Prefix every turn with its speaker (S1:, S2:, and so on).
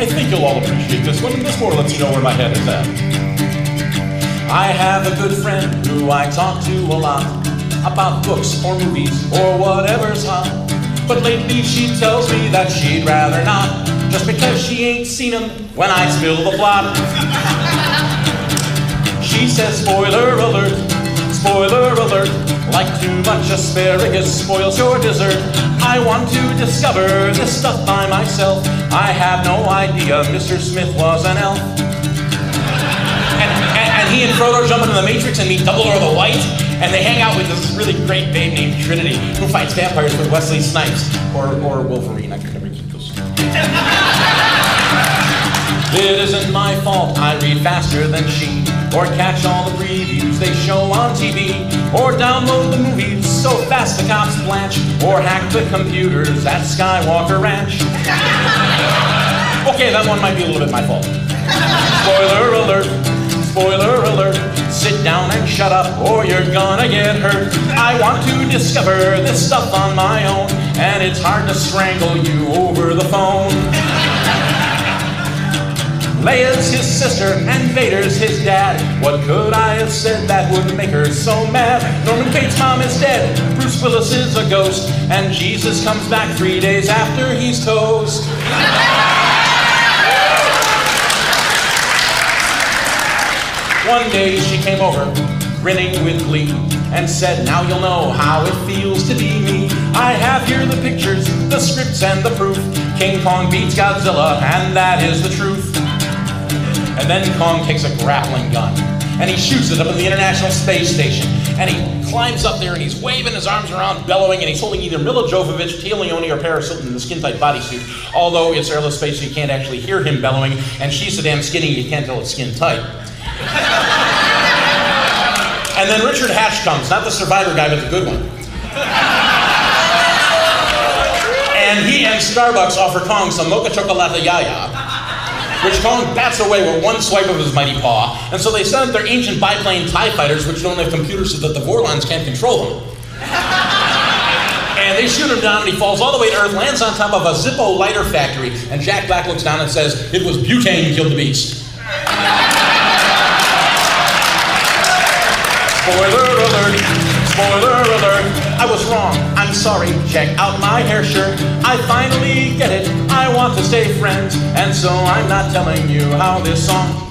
S1: I think you'll all appreciate this one, and this more lets you know where my head is at. I have a good friend who I talk to a lot about books or movies or whatever's hot. But lately she tells me that she'd rather not, just because she ain't seen 'em when I spill the plot. She says, spoiler alert, spoiler alert, like too much asparagus spoils your dessert. I want to discover this stuff by myself. I have no idea Mr. Smith was an elf. And, and, and he and Frodo jump into the Matrix and meet Dumbledore the White, and they hang out with this really great babe named Trinity, who fights vampires with Wesley Snipes, or, or Wolverine. I could never keep those. It isn't my fault I read faster than she, or catch all the previews they show on TV, or download the movies so fast the cops blanch, or hack the computers at Skywalker Ranch. Okay, that one might be a little bit my fault. Spoiler alert, spoiler alert. Sit down and shut up, or you're gonna get hurt. I want to discover this stuff on my own, and it's hard to strangle you over the phone. Leia's his sister and Vader's his dad. What could I have said that would make her so mad? Norman Bates' mom is dead, Bruce Willis is a ghost, and Jesus comes back three days after he's toast. One day she came over, grinning with glee, and said, Now you'll know how it feels to be me. I have here the pictures, the scripts, and the proof. King Kong beats Godzilla, and that is the truth. And then Kong takes a grappling gun and he shoots it up in the International Space Station. And he climbs up there and he's waving his arms around, bellowing, and he's holding either Milla Jovovich, Téa Leoni, or Paris Hilton in the skin tight bodysuit. Although it's airless space, so you can't actually hear him bellowing, and she's so damn skinny you can't tell it's skin tight. and then Richard Hatch comes, not the survivor guy, but the good one. and he and Starbucks offer Kong some mocha chocolate yaya which Kong bats away with one swipe of his mighty paw. And so they send up their ancient biplane TIE fighters, which don't have computers so that the Vorlons can't control them. and they shoot him down, and he falls all the way to Earth, lands on top of a Zippo lighter factory, and Jack Black looks down and says, It was butane who killed the beast. Spoiler alert! Spoiler alert, I was wrong. I'm sorry. Check out my hair shirt. I finally get it. Want to stay friends, and so I'm not telling you how this song